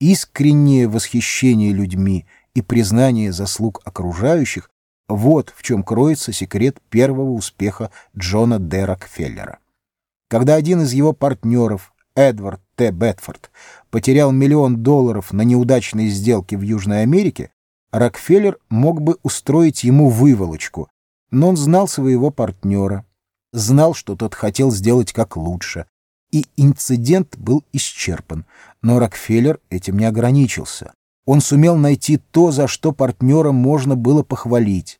искреннее восхищение людьми и признание заслуг окружающих — вот в чем кроется секрет первого успеха Джона Д. Рокфеллера. Когда один из его партнеров, Эдвард Т. Бетфорд, потерял миллион долларов на неудачной сделке в Южной Америке, Рокфеллер мог бы устроить ему выволочку, но он знал своего партнера, знал, что тот хотел сделать как лучше, и инцидент был исчерпан. Но Рокфеллер этим не ограничился. Он сумел найти то, за что партнера можно было похвалить.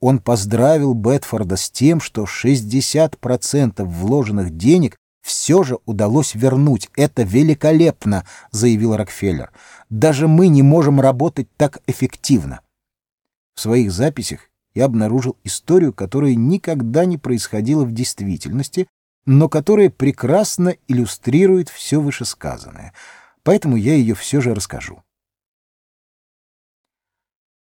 Он поздравил Бетфорда с тем, что 60% вложенных денег все же удалось вернуть. Это великолепно, заявил Рокфеллер. Даже мы не можем работать так эффективно. В своих записях я обнаружил историю, которая никогда не происходила в действительности, но которая прекрасно иллюстрирует все вышесказанное. Поэтому я ее все же расскажу.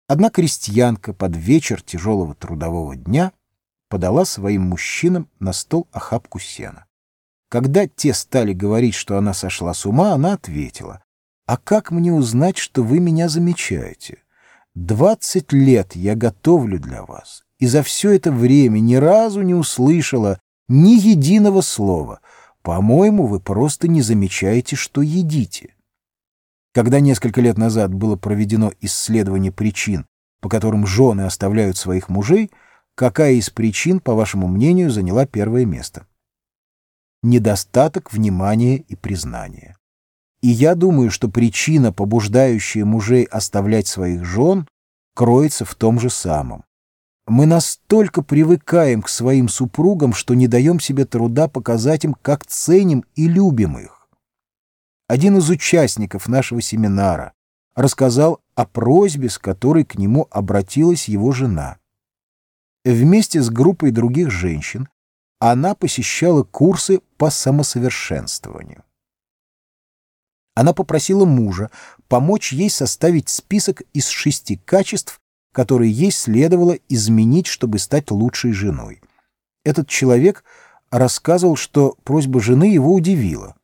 Одна крестьянка под вечер тяжелого трудового дня подала своим мужчинам на стол охапку сена. Когда те стали говорить, что она сошла с ума, она ответила, «А как мне узнать, что вы меня замечаете? Двадцать лет я готовлю для вас, и за все это время ни разу не услышала ни единого слова. По-моему, вы просто не замечаете, что едите. Когда несколько лет назад было проведено исследование причин, по которым жены оставляют своих мужей, какая из причин, по вашему мнению, заняла первое место? Недостаток внимания и признания. И я думаю, что причина, побуждающая мужей оставлять своих жен, кроется в том же самом. Мы настолько привыкаем к своим супругам, что не даем себе труда показать им, как ценим и любим их. Один из участников нашего семинара рассказал о просьбе, с которой к нему обратилась его жена. Вместе с группой других женщин она посещала курсы по самосовершенствованию. Она попросила мужа помочь ей составить список из шести качеств, которые ей следовало изменить, чтобы стать лучшей женой. Этот человек рассказывал, что просьба жены его удивила.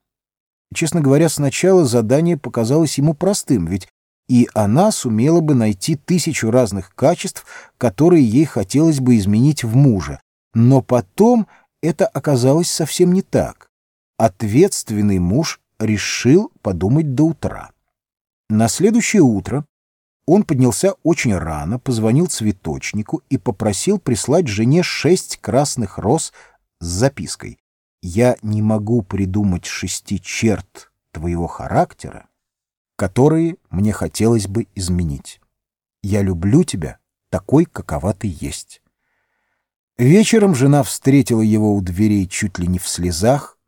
Честно говоря, сначала задание показалось ему простым, ведь и она сумела бы найти тысячу разных качеств, которые ей хотелось бы изменить в муже. Но потом это оказалось совсем не так. Ответственный муж решил подумать до утра. На следующее утро он поднялся очень рано, позвонил цветочнику и попросил прислать жене шесть красных роз с запиской. «Я не могу придумать шести черт твоего характера, которые мне хотелось бы изменить. Я люблю тебя такой, какова ты есть». Вечером жена встретила его у дверей чуть ли не в слезах.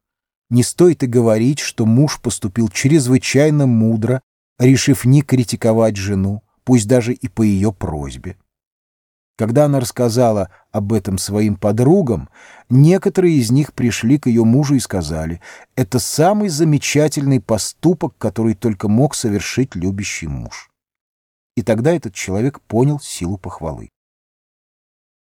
Не стоит и говорить, что муж поступил чрезвычайно мудро, решив не критиковать жену, пусть даже и по ее просьбе. Когда она рассказала об этом своим подругам, некоторые из них пришли к ее мужу и сказали, это самый замечательный поступок, который только мог совершить любящий муж. И тогда этот человек понял силу похвалы.